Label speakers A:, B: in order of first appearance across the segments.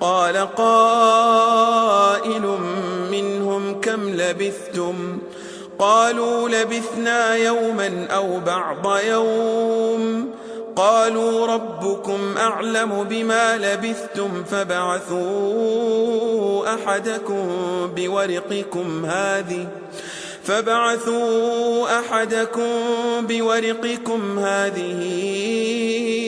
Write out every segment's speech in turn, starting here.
A: قال قائل منهم كم لبثتم قالوا لبثنا يوما أو بعض يوم قالوا ربكم أعلم بما لبثتم فبعثوا أحدكم بورقكم هذه فبعثوا أحدكم بورقكم هذه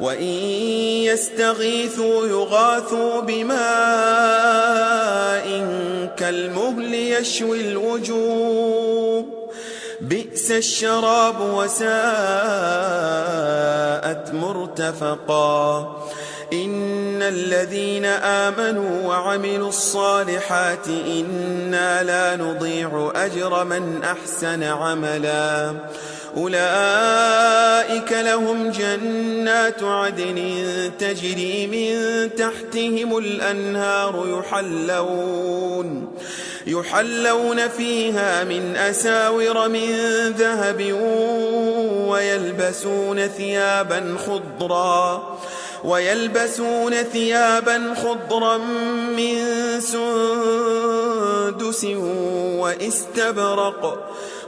A: وَإِن يَسْتَغِيثُوا يُغَاثُوا بِمَاءٍ كَالْمُهْلِ يَشْوِي الْوُجُوهَ بِئْسَ الشَّرَابُ وَسَاءَتْ مُرْتَفَقًا ان الذين امنوا وعملوا الصالحات أنا لا نضيع اجر من احسن عملا أولئك لهم جنات عدن تجري من تحتهم الأنهار يحلون يحلون فيها من أساور من ذهب ويلبسون ثيابا خضرا ويلبسون ثيابا خضرا من سندس وإستبرق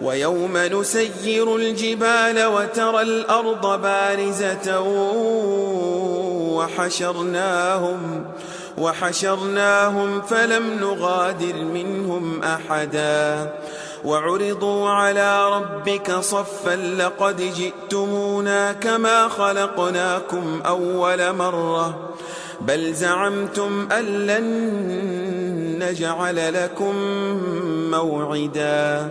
A: وَيَوْمَ نُسَيِّرُ الْجِبَالَ وَتَرَى الْأَرْضَ بَارِزَةً وَحَشَرْنَاهُمْ وَحَشَرْنَاهُمْ فَلَمْ نُغَادِرْ مِنْهُمْ أَحَدًا وعرضوا على ربك صفا لقد جئتمونا كما خلقناكم أول مرة بل زعمتم أن لن نجعل لكم موعدا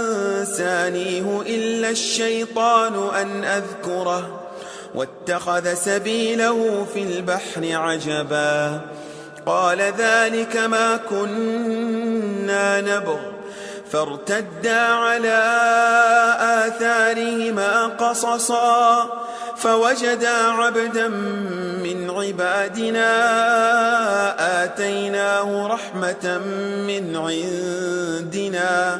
A: يزانيه إلا الشيطان أن أذكره واتخذ سبيله في البحر عجبا قال ذلك ما كنا نبغ فارتدا على آثارهما قصصا فوجدا عبدا من عبادنا آتيناه رحمة من عندنا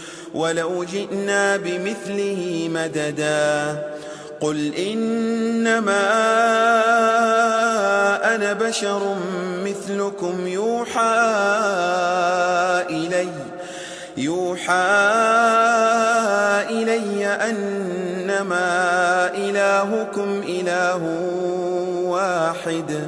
A: ولو جئنا بمثله مددا. قل إنما أنا بشر مثلكم يوحى إلي. يوحى إلي أنما إلهكم إله واحد.